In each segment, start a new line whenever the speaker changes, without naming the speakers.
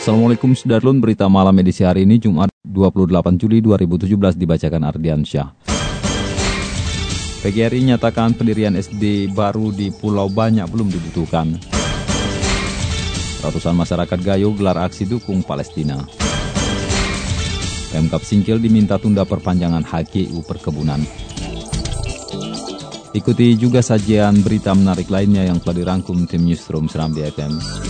Assalamualaikum Sudarlun, berita malam edisi hari ini Jumat 28 Juli 2017 dibacakan Ardian Syah. PGRI nyatakan pendirian SD baru di Pulau Banyak belum dibutuhkan. Ratusan masyarakat Gayo gelar aksi dukung Palestina. Pemkap Singkil diminta tunda perpanjangan HGU perkebunan. Ikuti juga sajian berita menarik lainnya yang telah dirangkum tim Newsroom Serambi FM.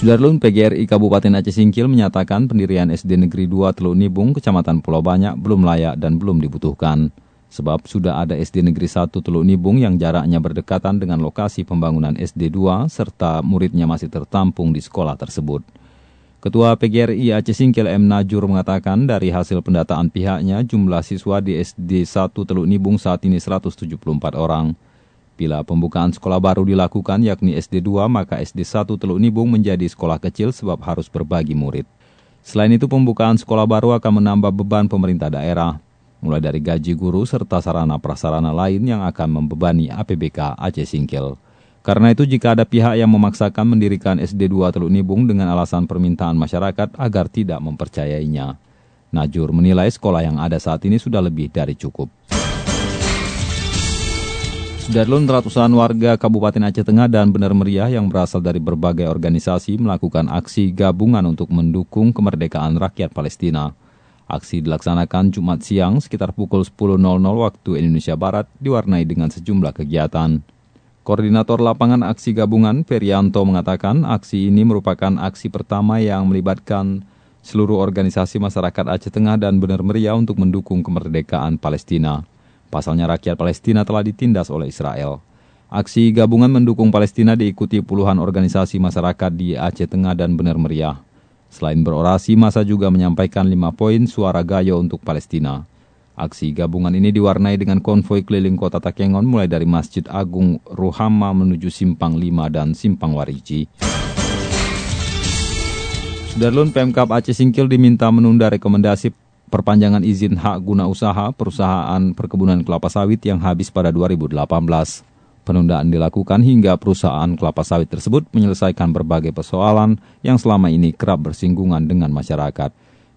Sudarlun PGRI Kabupaten Aceh Singkil menyatakan pendirian SD Negeri 2 Teluk Nibung, Kecamatan Pulau Banyak belum layak dan belum dibutuhkan. Sebab sudah ada SD Negeri 1 Teluk Nibung yang jaraknya berdekatan dengan lokasi pembangunan SD 2 serta muridnya masih tertampung di sekolah tersebut. Ketua PGRI Aceh Singkil M. Najur mengatakan dari hasil pendataan pihaknya jumlah siswa di SD 1 Teluk Nibung saat ini 174 orang. Bila pembukaan sekolah baru dilakukan yakni SD 2 maka SD 1 Teluk Nibung menjadi sekolah kecil sebab harus berbagi murid. Selain itu pembukaan sekolah baru akan menambah beban pemerintah daerah, mulai dari gaji guru serta sarana prasarana lain yang akan membebani APBK Aceh Singkil. Karena itu jika ada pihak yang memaksakan mendirikan SD 2 Teluk Nibung dengan alasan permintaan masyarakat agar tidak mempercayainya. Najur menilai sekolah yang ada saat ini sudah lebih dari cukup. Darlun ratusan warga Kabupaten Aceh Tengah dan Benar Meriah yang berasal dari berbagai organisasi melakukan aksi gabungan untuk mendukung kemerdekaan rakyat Palestina. Aksi dilaksanakan Jumat siang sekitar pukul 10.00 waktu Indonesia Barat diwarnai dengan sejumlah kegiatan. Koordinator lapangan aksi gabungan Ferianto mengatakan aksi ini merupakan aksi pertama yang melibatkan seluruh organisasi masyarakat Aceh Tengah dan Benar Meriah untuk mendukung kemerdekaan Palestina. Pasalnya rakyat Palestina telah ditindas oleh Israel. Aksi gabungan mendukung Palestina diikuti puluhan organisasi masyarakat di Aceh Tengah dan Benar Meriah. Selain berorasi, masa juga menyampaikan lima poin suara gayo untuk Palestina. Aksi gabungan ini diwarnai dengan konvoi keliling kota Takengon mulai dari Masjid Agung Ruhama menuju Simpang 5 dan Simpang Wariji. Sudarlun Pemkap Aceh Singkil diminta menunda rekomendasi perpanjangan izin hak guna usaha perusahaan perkebunan kelapa sawit yang habis pada 2018. Penundaan dilakukan hingga perusahaan kelapa sawit tersebut menyelesaikan berbagai persoalan yang selama ini kerap bersinggungan dengan masyarakat.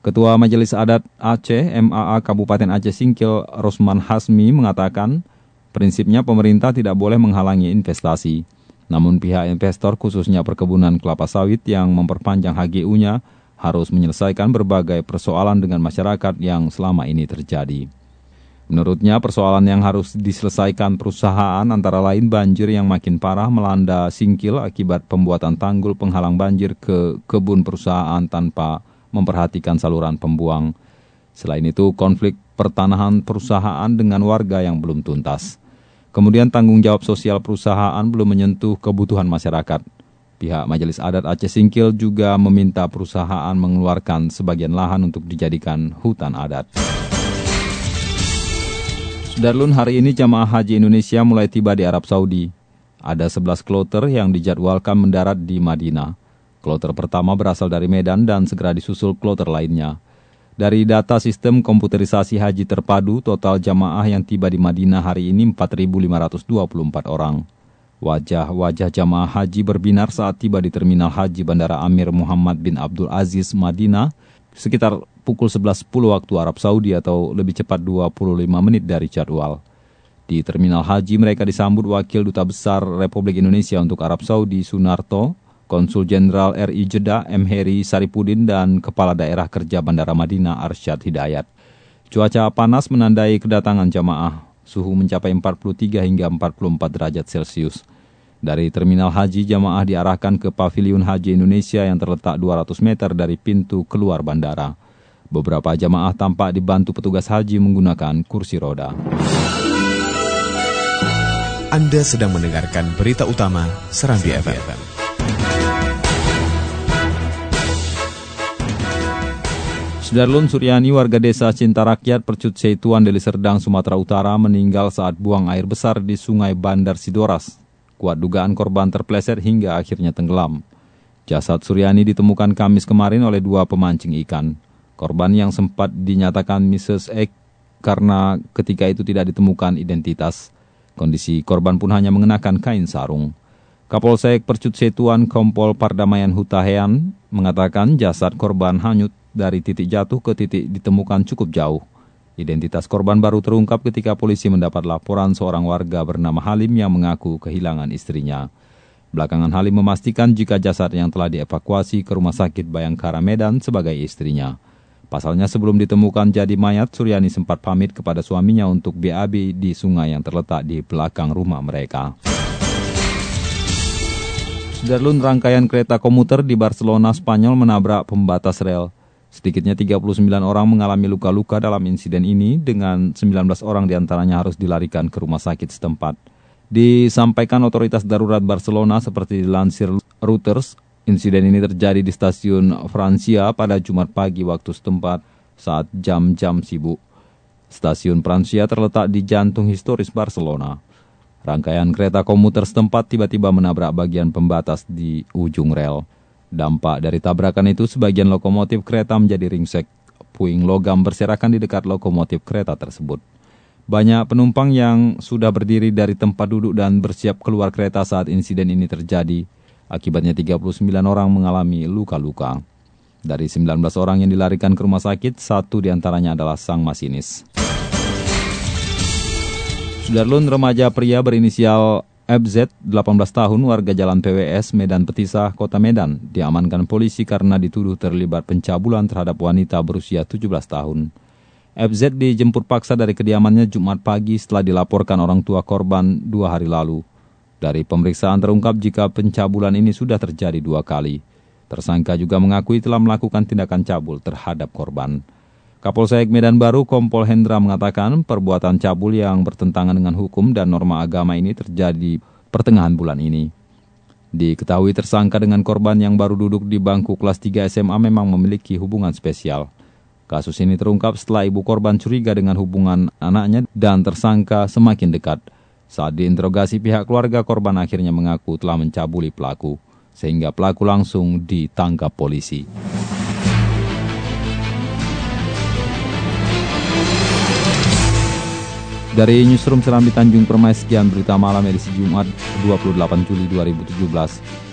Ketua Majelis Adat Aceh MAA Kabupaten Aceh Singkil Rosman Hasmi mengatakan, prinsipnya pemerintah tidak boleh menghalangi investasi. Namun pihak investor khususnya perkebunan kelapa sawit yang memperpanjang HGU-nya harus menyelesaikan berbagai persoalan dengan masyarakat yang selama ini terjadi. Menurutnya, persoalan yang harus diselesaikan perusahaan antara lain banjir yang makin parah melanda Singkil akibat pembuatan tanggul penghalang banjir ke kebun perusahaan tanpa memperhatikan saluran pembuang. Selain itu, konflik pertanahan perusahaan dengan warga yang belum tuntas. Kemudian tanggung jawab sosial perusahaan belum menyentuh kebutuhan masyarakat. Pihak Majelis Adat Aceh Singkil juga meminta perusahaan mengeluarkan sebagian lahan untuk dijadikan hutan adat. Sudarlun hari ini jamaah haji Indonesia mulai tiba di Arab Saudi. Ada 11 kloter yang dijadwalkan mendarat di Madinah. Kloter pertama berasal dari Medan dan segera disusul kloter lainnya. Dari data sistem komputerisasi haji terpadu, total jamaah yang tiba di Madinah hari ini 4.524 orang. Wajah-wajah jamaah haji berbinar saat tiba di Terminal Haji Bandara Amir Muhammad bin Abdul Aziz, Madinah, sekitar pukul 11.10 waktu Arab Saudi atau lebih cepat 25 menit dari jadwal. Di Terminal Haji mereka disambut Wakil Duta Besar Republik Indonesia untuk Arab Saudi, Sunarto, Konsul Jenderal RI Jeddah M. Heri Saripudin dan Kepala Daerah Kerja Bandara Madinah Arsyad Hidayat. Cuaca panas menandai kedatangan jamaah. suhu mencapai 43 hingga 44 derajat Celcius. Dari terminal haji, jamaah diarahkan ke Paviliun Haji Indonesia yang terletak 200 meter dari pintu keluar bandara. Beberapa jamaah tampak dibantu petugas haji menggunakan kursi roda.
Anda sedang mendengarkan berita utama Serambi, Serambi FM. FM.
Sudarlun Suryani, warga desa Cinta Rakyat, Percut Seituan, Deli Serdang, Sumatera Utara, meninggal saat buang air besar di sungai Bandar Sidoras. Kuat dugaan korban terpleset hingga akhirnya tenggelam. Jasad Suryani ditemukan Kamis kemarin oleh dua pemancing ikan. Korban yang sempat dinyatakan Mrs. X karena ketika itu tidak ditemukan identitas. Kondisi korban pun hanya mengenakan kain sarung. Kapolsek Percut Setuan Kompol Pardamaian Hutahean mengatakan jasad korban hanyut dari titik jatuh ke titik ditemukan cukup jauh. Identitas korban baru terungkap ketika polisi mendapat laporan seorang warga bernama Halim yang mengaku kehilangan istrinya. Belakangan Halim memastikan jika jasad yang telah dievakuasi ke Rumah Sakit Bayangkara Medan sebagai istrinya. Pasalnya sebelum ditemukan jadi mayat, Suryani sempat pamit kepada suaminya untuk BAB di sungai yang terletak di belakang rumah mereka. Darlun rangkaian kereta komuter di Barcelona, Spanyol menabrak pembatas rel. Sedikitnya 39 orang mengalami luka-luka dalam insiden ini dengan 19 orang di antaranya harus dilarikan ke rumah sakit setempat. Disampaikan otoritas darurat Barcelona seperti dilansir Reuters, insiden ini terjadi di stasiun Francia pada Jumat pagi waktu setempat saat jam-jam sibuk. Stasiun Francia terletak di jantung historis Barcelona. Rangkaian kereta komuter setempat tiba-tiba menabrak bagian pembatas di ujung rel. Dampak dari tabrakan itu sebagian lokomotif kereta menjadi ringsek. Puing logam berserakan di dekat lokomotif kereta tersebut. Banyak penumpang yang sudah berdiri dari tempat duduk dan bersiap keluar kereta saat insiden ini terjadi. Akibatnya 39 orang mengalami luka-luka. Dari 19 orang yang dilarikan ke rumah sakit, satu di antaranya adalah sang masinis. Sudarlun remaja pria berinisial FZ, 18 tahun, warga Jalan PWS, Medan Petisah, Kota Medan, diamankan polisi karena dituduh terlibat pencabulan terhadap wanita berusia 17 tahun. FZ dijemput paksa dari kediamannya Jumat pagi setelah dilaporkan orang tua korban dua hari lalu. Dari pemeriksaan terungkap jika pencabulan ini sudah terjadi dua kali. Tersangka juga mengakui telah melakukan tindakan cabul terhadap korban. Kapolsek Medan Baru Kompol Hendra mengatakan perbuatan cabul yang bertentangan dengan hukum dan norma agama ini terjadi pertengahan bulan ini. Diketahui tersangka dengan korban yang baru duduk di bangku kelas 3 SMA memang memiliki hubungan spesial. Kasus ini terungkap setelah ibu korban curiga dengan hubungan anaknya dan tersangka semakin dekat. Saat diinterogasi pihak keluarga korban akhirnya mengaku telah mencabuli pelaku, sehingga pelaku langsung ditangkap polisi. Dari Newsroom Serambi Tanjung Permai, sekian berita malam edisi Jumat 28 Juli 2017.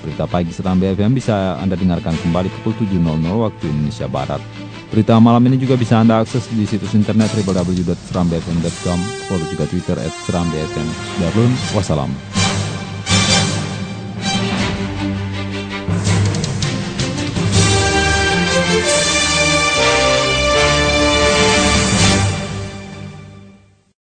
Berita pagi Serambi FM bisa Anda dengarkan kembali pukul 7.00 waktu Indonesia Barat. Berita malam ini juga bisa Anda akses di situs internet www.serambifm.com, follow juga Twitter at Serambi FM. Darulun, wassalam.